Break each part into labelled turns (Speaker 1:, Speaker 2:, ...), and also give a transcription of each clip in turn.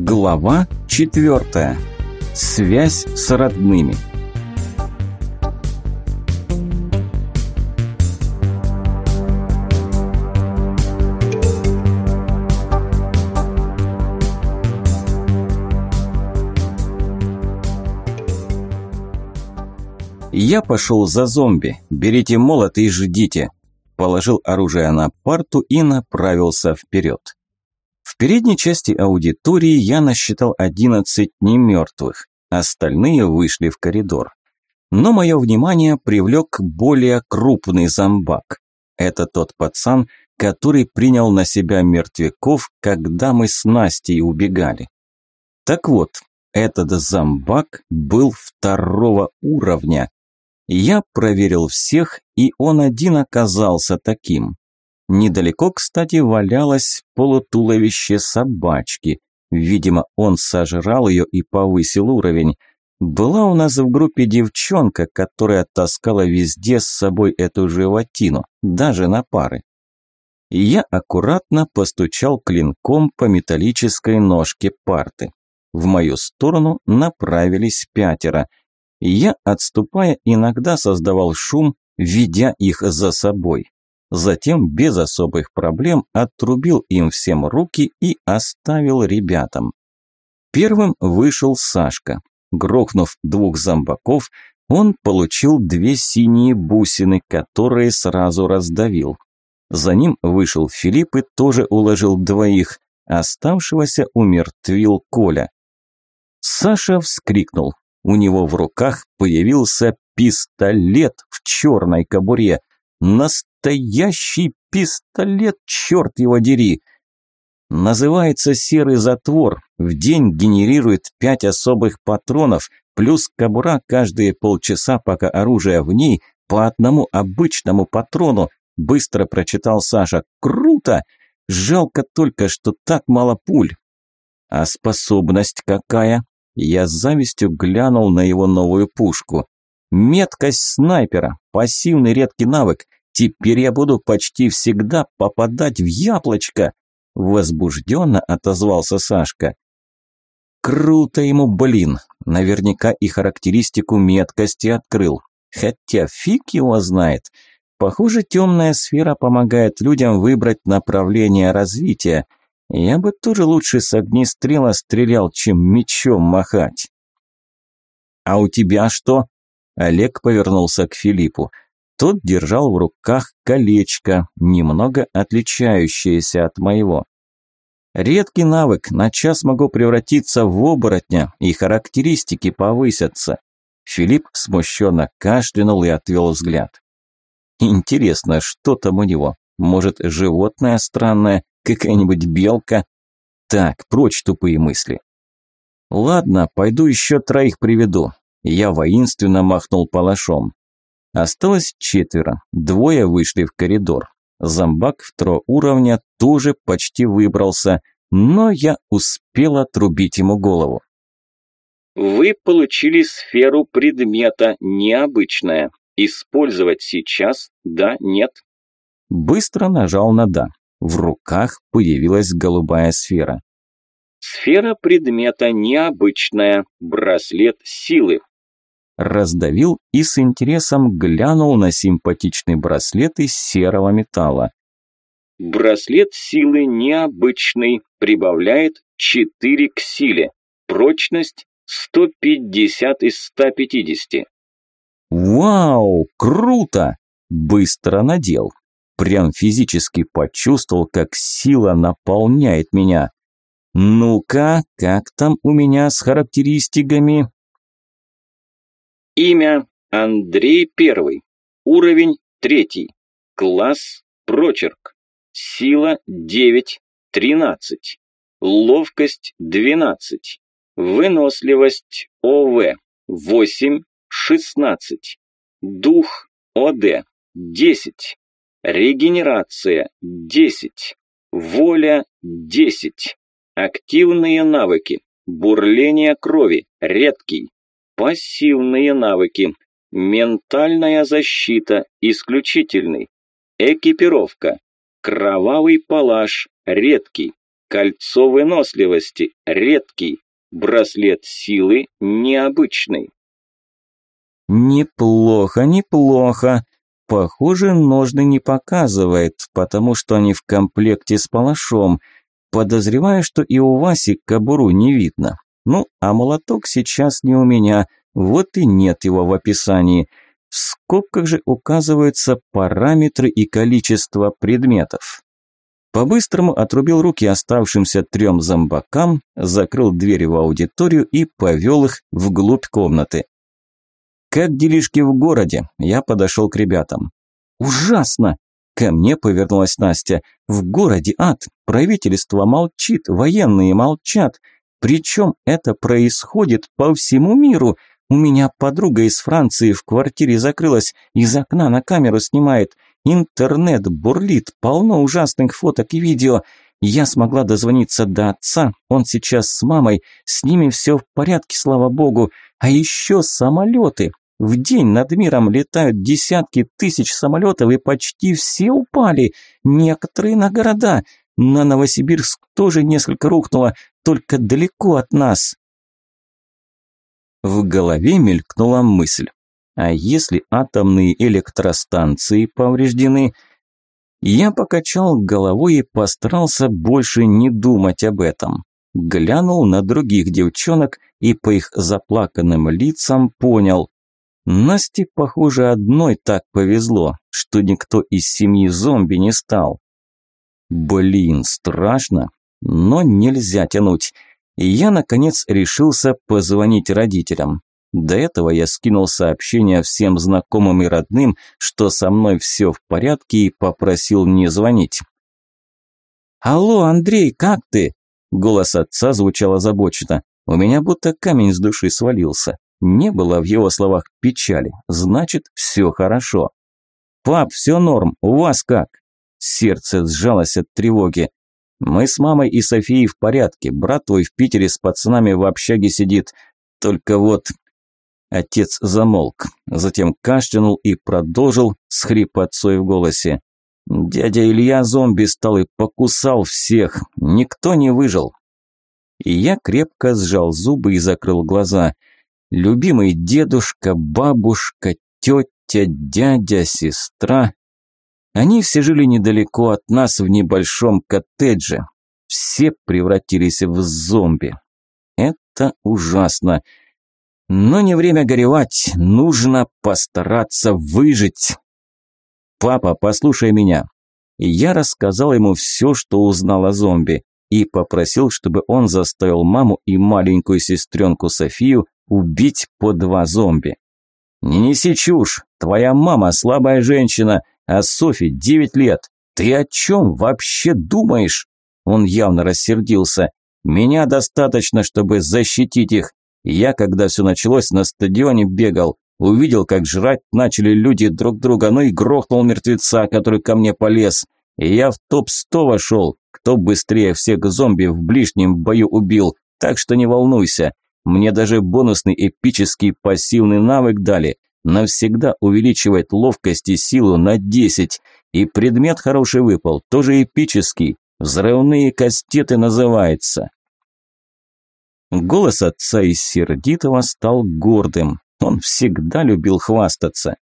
Speaker 1: Глава четвертая. Связь с родными. Я пошел за зомби. Берите молот и ждите. Положил оружие на парту и направился вперед. В передней части аудитории я насчитал 11 немертвых. Остальные вышли в коридор. Но мое внимание привлек более крупный зомбак. Это тот пацан, который принял на себя мертвяков, когда мы с Настей убегали. Так вот, этот зомбак был второго уровня, я проверил всех, и он один оказался таким. Недалеко, кстати, валялось полутуловище собачки. Видимо, он сожрал ее и повысил уровень. Была у нас в группе девчонка, которая таскала везде с собой эту животину, даже на пары. Я аккуратно постучал клинком по металлической ножке парты. В мою сторону направились пятеро – я, отступая, иногда создавал шум, ведя их за собой. Затем без особых проблем отрубил им всем руки и оставил ребятам. Первым вышел Сашка. Грохнув двух зомбаков, он получил две синие бусины, которые сразу раздавил. За ним вышел Филипп и тоже уложил двоих, оставшегося умертвил Коля. Саша вскрикнул. У него в руках появился пистолет в черной кобуре. Настоящий пистолет, черт его дери! Называется серый затвор. В день генерирует пять особых патронов, плюс кобура каждые полчаса, пока оружие в ней, по одному обычному патрону. Быстро прочитал Саша. Круто! Жалко только, что так мало пуль. А способность какая? Я с завистью глянул на его новую пушку. Меткость снайпера, пассивный редкий навык. Теперь я буду почти всегда попадать в яблочко. Возбужденно отозвался Сашка. Круто ему, блин. Наверняка и характеристику меткости открыл. Хотя фиг его знает. Похоже, темная сфера помогает людям выбрать направление развития – я бы тоже лучше с огнестрела стрелял, чем мечом махать. А у тебя что? Олег повернулся к Филиппу. Тот держал в руках колечко, немного отличающееся от моего. Редкий навык, на час могу превратиться в оборотня, и характеристики повысятся. Филипп смущенно кашлянул и отвел взгляд. Интересно, что там у него? Может, животное странное? какая-нибудь белка. Так, прочь тупые мысли. Ладно, пойду еще троих приведу. Я воинственно махнул палашом. Осталось четверо, двое вышли в коридор. Зомбак второго уровня тоже почти выбрался, но я успел отрубить ему голову.
Speaker 2: Вы получили сферу предмета необычная. Использовать сейчас? Да, нет?
Speaker 1: Быстро нажал на «да». В руках появилась голубая сфера.
Speaker 2: Сфера предмета необычная, браслет силы.
Speaker 1: Раздавил и с интересом глянул на симпатичный браслет из серого металла.
Speaker 2: Браслет силы необычный, прибавляет 4 к силе. Прочность 150 из 150.
Speaker 1: Вау, круто! Быстро надел. Прям физически почувствовал, как сила наполняет меня. Ну-ка, как там у меня с характеристиками?
Speaker 2: Имя Андрей Первый. Уровень третий. Класс прочерк. Сила 9, 13. Ловкость 12. Выносливость ОВ 8, 16. Дух ОД 10. Регенерация – 10. Воля – 10. Активные навыки. Бурление крови – редкий. Пассивные навыки. Ментальная защита – исключительный. Экипировка. Кровавый палаш – редкий. Кольцо выносливости редкий. Браслет силы необычный.
Speaker 1: Неплохо, неплохо. Похоже, ножны не показывает, потому что они в комплекте с палашом. Подозреваю, что и у Васи кобуру не видно. Ну, а молоток сейчас не у меня, вот и нет его в описании. В скобках же указываются параметры и количество предметов. По-быстрому отрубил руки оставшимся трем зомбакам, закрыл двери в аудиторию и повел их вглубь комнаты. «Как делишки в городе?» Я подошел к ребятам. «Ужасно!» Ко мне повернулась Настя. «В городе ад. Правительство молчит, военные молчат. Причем это происходит по всему миру. У меня подруга из Франции в квартире закрылась, из окна на камеру снимает. Интернет бурлит, полно ужасных фоток и видео. Я смогла дозвониться до отца, он сейчас с мамой, с ними все в порядке, слава богу. А еще самолеты. В день над миром летают десятки тысяч самолетов, и почти все упали. Некоторые на города. На Новосибирск тоже несколько рухнуло, только далеко от нас. В голове мелькнула мысль. А если атомные электростанции повреждены? Я покачал головой и постарался больше не думать об этом. Глянул на других девчонок и по их заплаканным лицам понял. Насте, похоже, одной так повезло, что никто из семьи зомби не стал. Блин, страшно, но нельзя тянуть и я, наконец, решился позвонить родителям. До этого я скинул сообщение всем знакомым и родным, что со мной все в порядке и попросил не звонить. «Алло, Андрей, как ты?» Голос отца звучал озабоченно. У меня будто камень с души свалился. Не было в его словах печали, значит, все хорошо. «Пап, все норм, у вас как?» Сердце сжалось от тревоги. Мы с мамой и Софией в порядке. Брат твой в Питере с пацанами в общаге сидит. Только вот...» Отец замолк, затем кашлянул и продолжил с хрипотцой в голосе. «Дядя Илья зомби стал и покусал всех. Никто не выжил». И я крепко сжал зубы и закрыл глаза. Любимый дедушка, бабушка, тетя, дядя, сестра. Они все жили недалеко от нас в небольшом коттедже. Все превратились в зомби. Это ужасно. Но не время горевать, нужно постараться выжить. «Папа, послушай меня». Я рассказал ему все, что узнал о зомби, и попросил, чтобы он заставил маму и маленькую сестренку Софию убить по два зомби. «Не неси чушь, твоя мама слабая женщина, а Софи девять лет. Ты о чем вообще думаешь? Он явно рассердился. Меня достаточно, чтобы защитить их. Я, когда все началось, на стадионе бегал. Увидел, как жрать начали люди друг друга, ну и грохнул мертвеца, который ко мне полез. И я в топ-100 вошел. Кто быстрее всех зомби в ближнем бою убил. Так что не волнуйся. Мне даже бонусный эпический пассивный навык дали навсегда увеличивает ловкость и силу на 10. И предмет хороший выпал, тоже эпический. Взрывные кастеты называется. Голос отца из сердитого стал гордым. Он всегда любил хвастаться.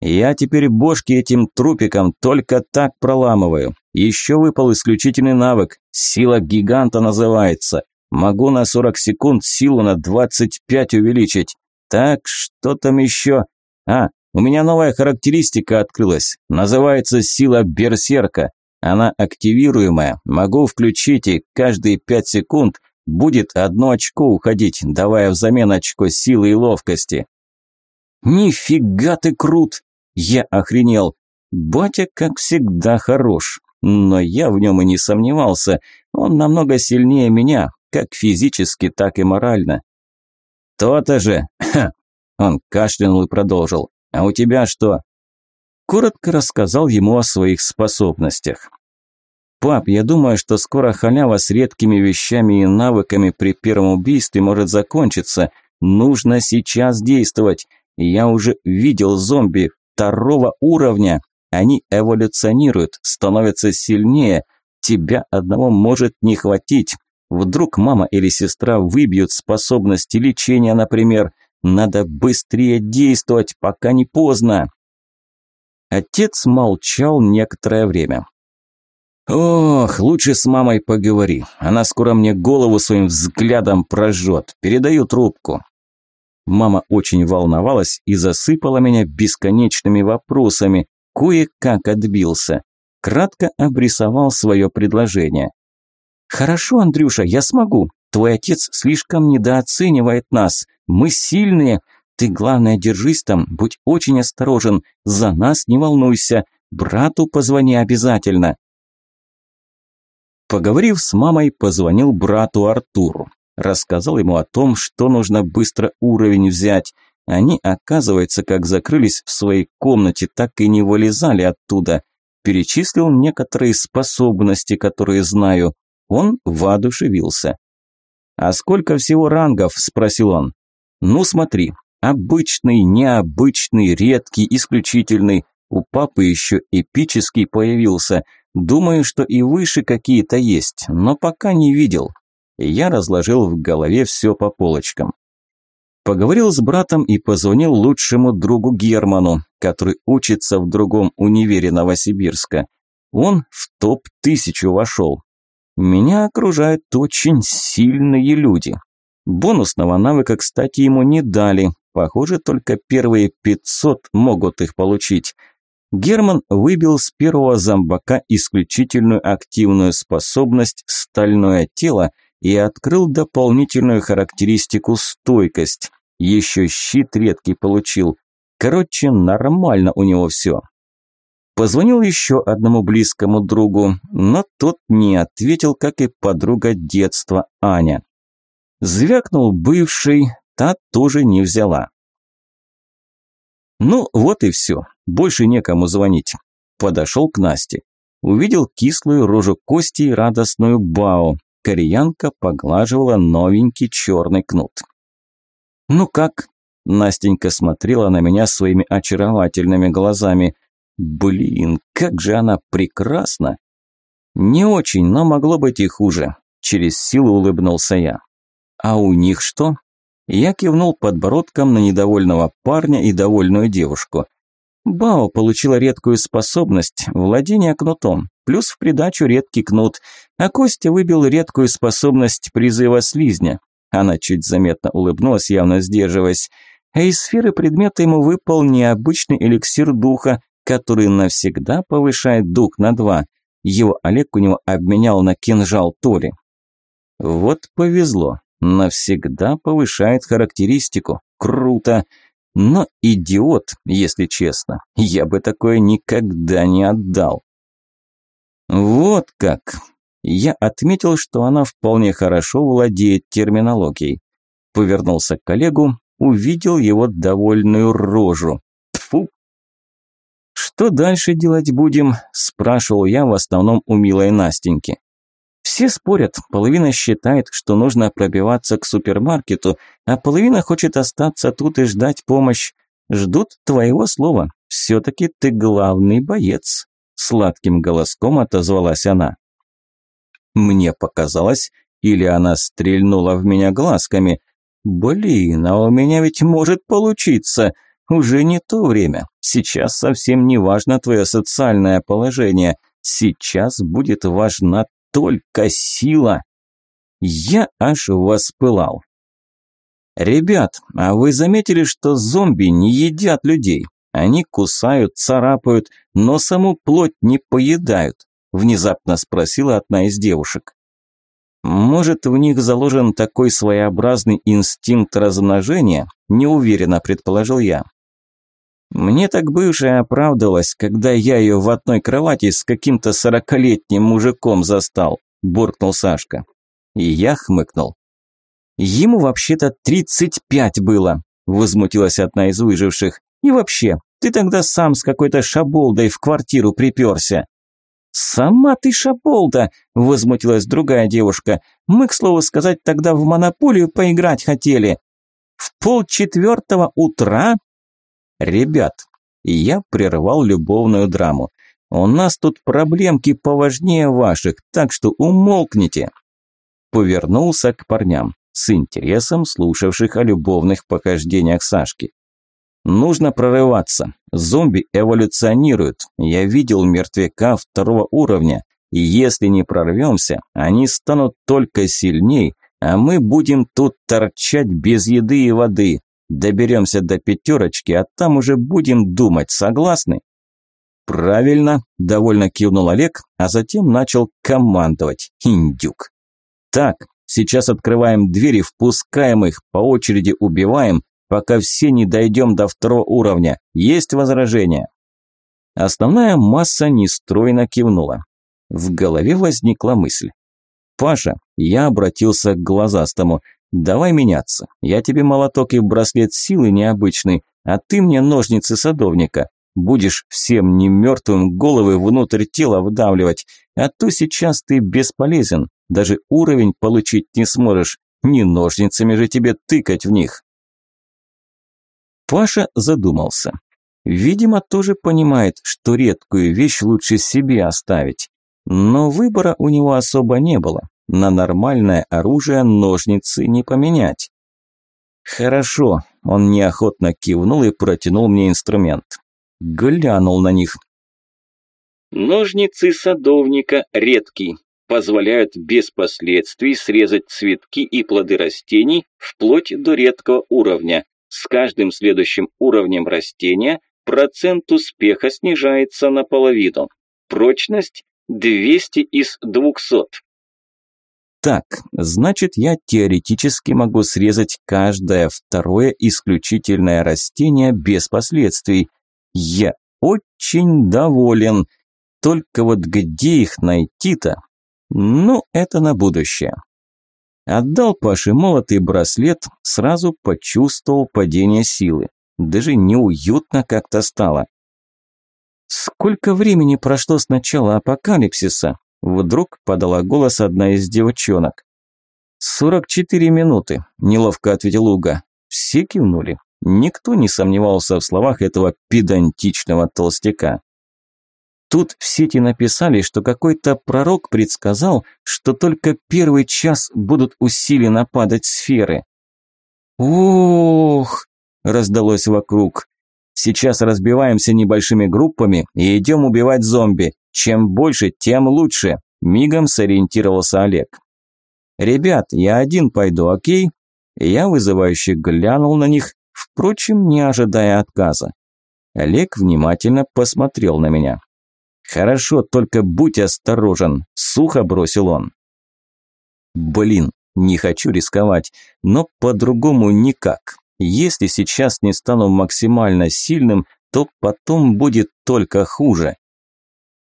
Speaker 1: Я теперь бошки этим трупикам только так проламываю. Еще выпал исключительный навык. Сила гиганта называется. Могу на 40 секунд силу на 25 увеличить. Так, что там еще? А, у меня новая характеристика открылась. Называется сила берсерка. Она активируемая. Могу включить и каждые пять секунд будет одно очко уходить, давая взамен очко силы и ловкости. Нифига ты крут! Я охренел. Батя, как всегда, хорош. Но я в нем и не сомневался. Он намного сильнее меня, как физически, так и морально. «То-то же!» Он кашлянул и продолжил. «А у тебя что?» Коротко рассказал ему о своих способностях. «Пап, я думаю, что скоро халява с редкими вещами и навыками при первом убийстве может закончиться. Нужно сейчас действовать. Я уже видел зомби второго уровня. Они эволюционируют, становятся сильнее. Тебя одного может не хватить. Вдруг мама или сестра выбьют способности лечения, например. Надо быстрее действовать, пока не поздно. Отец молчал некоторое время. «Ох, лучше с мамой поговори. Она скоро мне голову своим взглядом прожжет. Передаю трубку». Мама очень волновалась и засыпала меня бесконечными вопросами. Кое-как отбился. Кратко обрисовал свое предложение. «Хорошо, Андрюша, я смогу. Твой отец слишком недооценивает нас. Мы сильные. Ты, главное, держись там, будь очень осторожен. За нас не волнуйся. Брату позвони обязательно». Поговорив с мамой, позвонил брату Артуру. Рассказал ему о том, что нужно быстро уровень взять. Они, оказывается, как закрылись в своей комнате, так и не вылезали оттуда. Перечислил некоторые способности, которые знаю. Он воодушевился. «А сколько всего рангов?» – спросил он. «Ну смотри, обычный, необычный, редкий, исключительный. У папы еще эпический появился. Думаю, что и выше какие-то есть, но пока не видел. Я разложил в голове все по полочкам. Поговорил с братом и позвонил лучшему другу Герману, который учится в другом универе Новосибирска. Он в топ-1000 вошел. Меня окружают очень сильные люди. Бонусного навыка, кстати, ему не дали. Похоже, только первые 500 могут их получить. Герман выбил с первого зомбака исключительную активную способность «стальное тело» и открыл дополнительную характеристику «стойкость». Еще щит редкий получил. Короче, нормально у него все. Позвонил еще одному близкому другу, но тот не ответил, как и подруга детства Аня. Звякнул бывший, та тоже не взяла. Ну, вот и все. Больше некому звонить. Подошел к Насте. Увидел кислую рожу Кости и радостную Бао. Кореянка поглаживала новенький черный кнут. «Ну как?» Настенька смотрела на меня своими очаровательными глазами. «Блин, как же она прекрасна!» «Не очень, но могло быть и хуже», – через силу улыбнулся я. «А у них что?» Я кивнул подбородком на недовольного парня и довольную девушку. Бао получила редкую способность владения кнутом, плюс в придачу редкий кнут, а Костя выбил редкую способность призыва слизня. Она чуть заметно улыбнулась, явно сдерживаясь. А из сферы предмета ему выпал необычный эликсир духа, который навсегда повышает дух на два. Его Олег у него обменял на кинжал Тори. Вот повезло. Навсегда повышает характеристику. Круто. Но идиот, если честно. Я бы такое никогда не отдал. Вот как. Я отметил, что она вполне хорошо владеет терминологией. Повернулся к коллегу, увидел его довольную рожу. Что дальше делать будем? спрашивал я в основном у милой Настеньки. Все спорят, половина считает, что нужно пробиваться к супермаркету, а половина хочет остаться тут и ждать помощь. Ждут твоего слова. Все-таки ты главный боец. Сладким голоском отозвалась она. Мне показалось, или она стрельнула в меня глазками. Блин, а у меня ведь может получиться. Уже не то время. Сейчас совсем не важно твое социальное положение. Сейчас будет важна только сила. Я аж воспылал. «Ребят, а вы заметили, что зомби не едят людей? Они кусают, царапают, но саму плоть не поедают», внезапно спросила одна из девушек. «Может, в них заложен такой своеобразный инстинкт размножения?» неуверенно предположил я. Мне так бывшая оправдывалась, когда я ее в одной кровати с каким-то сорокалетним мужиком застал, буркнул Сашка. И я хмыкнул. Ему вообще-то тридцать пять было, возмутилась одна из выживших. И вообще, ты тогда сам с какой-то шаболдой в квартиру приперся. «Сама ты шаболда!» – возмутилась другая девушка. «Мы, к слову сказать, тогда в монополию поиграть хотели». «В полчетвертого утра?» Ребят, я прервал любовную драму. У нас тут проблемки поважнее ваших, так что умолкните. Повернулся к парням, с интересом слушавших о любовных похождениях Сашки. Нужно прорываться. Зомби эволюционируют. Я видел мертвяка второго уровня. И если не прорвемся, они станут только сильней, а мы будем тут торчать без еды и воды. Доберемся до пятерочки, а там уже будем думать, согласны? Правильно, довольно кивнул Олег, а затем начал командовать. Индюк. Так, сейчас открываем двери, впускаем их, по очереди убиваем, пока все не дойдем до второго уровня. Есть возражения? Основная масса нестройно кивнула. В голове возникла мысль. «Паша, я обратился к глазастому. Давай меняться. Я тебе молоток и браслет силы необычный, а ты мне ножницы садовника. Будешь всем немертвым головы внутрь тела вдавливать, а то сейчас ты бесполезен. Даже уровень получить не сможешь. Не ножницами же тебе тыкать в них». Паша задумался. Видимо, тоже понимает, что редкую вещь лучше себе оставить. Но выбора у него особо не было. На нормальное оружие ножницы не поменять. Хорошо, он неохотно кивнул и протянул мне инструмент. Глянул на них.
Speaker 2: Ножницы садовника редкие, позволяют без последствий срезать цветки и плоды растений вплоть до редкого уровня. С каждым следующим уровнем растения процент успеха снижается наполовину. Прочность 200 из 200.
Speaker 1: Так, значит, я теоретически могу срезать каждое второе исключительное растение без последствий. Я очень доволен. Только вот где их найти-то? Ну, это на будущее. Отдал Паше молотый браслет, сразу почувствовал падение силы. Даже неуютно как-то стало. Сколько времени прошло с начала апокалипсиса? Вдруг подала голос одна из девчонок. «Сорок четыре минуты», – неловко ответил Уга. Все кивнули. Никто не сомневался в словах этого педантичного толстяка. Тут в сети написали, что какой-то пророк предсказал, что только первый час будут усиленно падать сферы. «Ох!» – раздалось вокруг. Сейчас разбиваемся небольшими группами и идем убивать зомби. Чем больше, тем лучше», – мигом сориентировался Олег. «Ребят, я один пойду, окей?» Я вызывающе глянул на них, впрочем, не ожидая отказа. Олег внимательно посмотрел на меня. «Хорошо, только будь осторожен», – сухо бросил он. «Блин, не хочу рисковать, но по-другому никак. Если сейчас не стану максимально сильным, то потом будет только хуже.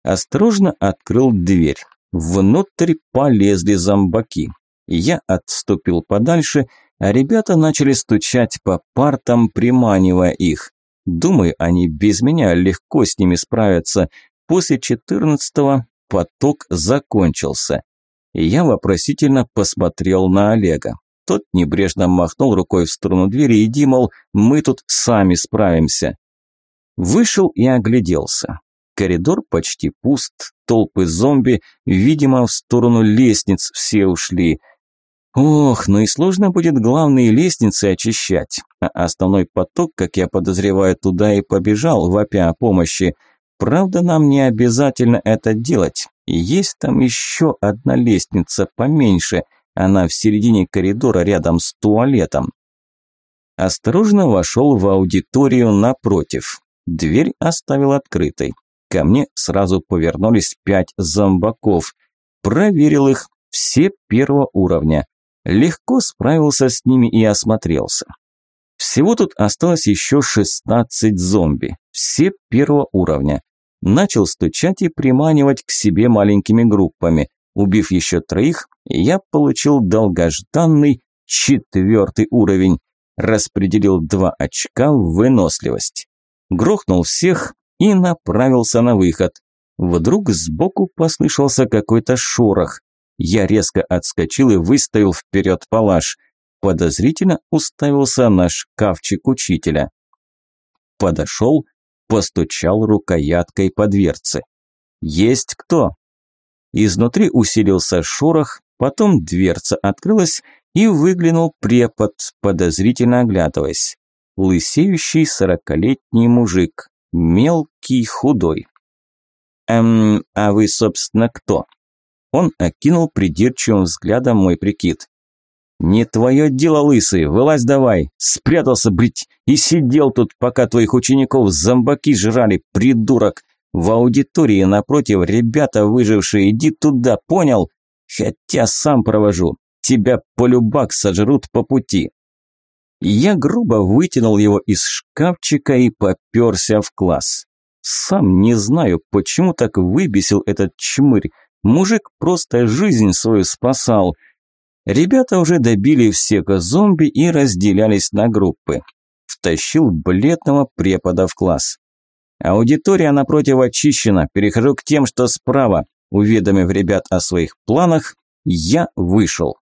Speaker 1: Осторожно открыл дверь. Внутрь полезли зомбаки. Я отступил подальше, а ребята начали стучать по партам, приманивая их. Думаю, они без меня легко с ними справятся. После четырнадцатого поток закончился. Я вопросительно посмотрел на Олега. Тот небрежно махнул рукой в сторону двери и димол, мы тут сами справимся. Вышел и огляделся. Коридор почти пуст, толпы зомби, видимо, в сторону лестниц все ушли. Ох, ну и сложно будет главные лестницы очищать. А основной поток, как я подозреваю, туда и побежал, вопя о помощи. Правда, нам не обязательно это делать. Есть там еще одна лестница поменьше – она в середине коридора рядом с туалетом. Осторожно вошел в аудиторию напротив. Дверь оставил открытой. Ко мне сразу повернулись пять зомбаков. Проверил их, все первого уровня. Легко справился с ними и осмотрелся. Всего тут осталось еще 16 зомби, все первого уровня. Начал стучать и приманивать к себе маленькими группами. Убив еще троих, я получил долгожданный четвертый уровень. Распределил два очка в выносливость. Грохнул всех и направился на выход. Вдруг сбоку послышался какой-то шорох. Я резко отскочил и выставил вперед палаш. Подозрительно уставился на шкафчик учителя. Подошел, постучал рукояткой по дверце. Есть кто?» Изнутри усилился шорох, потом дверца открылась, и выглянул препод, подозрительно оглядываясь. Лысеющий сорокалетний мужик, мелкий, худой. «Эм, а вы, собственно, кто?» Он окинул придирчивым взглядом мой прикид. «Не твое дело, лысый, вылазь давай, спрятался, брить, и сидел тут, пока твоих учеников зомбаки жрали, придурок. В аудитории напротив ребята выжившие, иди туда, понял? Хотя сам провожу, тебя полюбак сожрут по пути». Я грубо вытянул его из шкафчика и попёрся в класс. Сам не знаю, почему так выбесил этот чмырь. Мужик просто жизнь свою спасал. Ребята уже добили всех зомби и разделялись на группы. Втащил бледного препода в класс. Аудитория напротив очищена, перехожу к тем, что справа. Уведомив ребят о своих планах, я вышел.